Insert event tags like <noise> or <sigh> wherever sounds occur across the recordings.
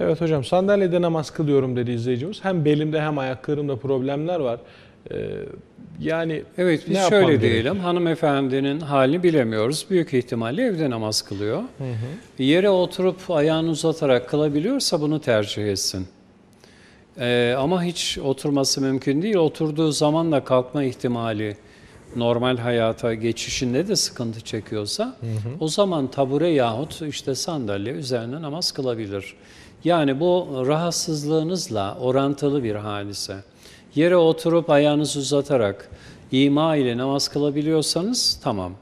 Evet hocam sandalyede namaz kılıyorum dedi izleyicimiz. Hem belimde hem ayaklarımda problemler var. Ee, yani Evet biz Ne şöyle diyelim hanımefendinin halini bilemiyoruz. Büyük ihtimalle evde namaz kılıyor. Yere oturup ayağını uzatarak kılabiliyorsa bunu tercih etsin. Ee, ama hiç oturması mümkün değil. Oturduğu zaman da kalkma ihtimali normal hayata geçişinde de sıkıntı çekiyorsa o zaman tabure yahut işte sandalye üzerine namaz kılabilir. Yani bu rahatsızlığınızla orantılı bir hadise. Yere oturup ayağınızı uzatarak ima ile namaz kılabiliyorsanız tamam.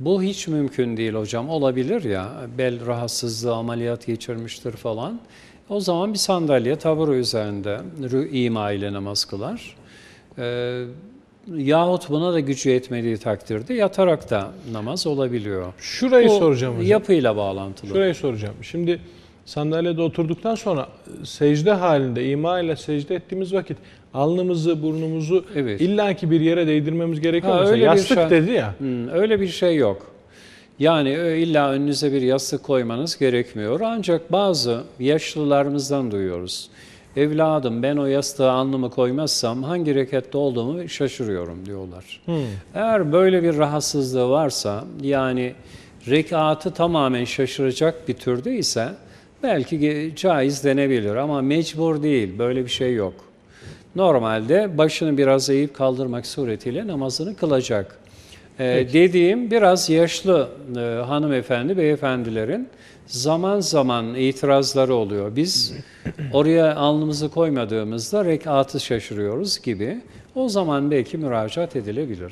Bu hiç mümkün değil hocam. Olabilir ya bel rahatsızlığı ameliyat geçirmiştir falan. O zaman bir sandalye tabure üzerinde ima ile namaz kılar. Ee, yahut buna da gücü yetmediği takdirde yatarak da namaz olabiliyor. şurayı Bu soracağım hocam. Yapıyla bağlantılı. Şurayı soracağım. Şimdi sandalyede oturduktan sonra e, secde halinde ima ile secde ettiğimiz vakit alnımızı, burnumuzu Evet. illaki bir yere değdirmemiz gerekiyor. Ha, Mesela öyle yastık şey- dedi ya. Hmm, öyle bir şey yok. Yani ö- illa önünüze bir yastık koymanız gerekmiyor. Ancak bazı yaşlılarımızdan duyuyoruz. Evladım ben o yastığı alnımı koymazsam hangi rekatte olduğumu şaşırıyorum diyorlar. Eğer böyle bir rahatsızlığı varsa yani rekatı tamamen şaşıracak bir türde ise belki caiz denebilir ama mecbur değil böyle bir şey yok. Normalde başını biraz eğip kaldırmak suretiyle namazını kılacak. Ee, dediğim biraz yaşlı e, hanımefendi, beyefendilerin zaman zaman itirazları oluyor. Biz <clears throat> oraya alnımızı koymadığımızda rekatı şaşırıyoruz gibi. O zaman belki müracaat edilebilir.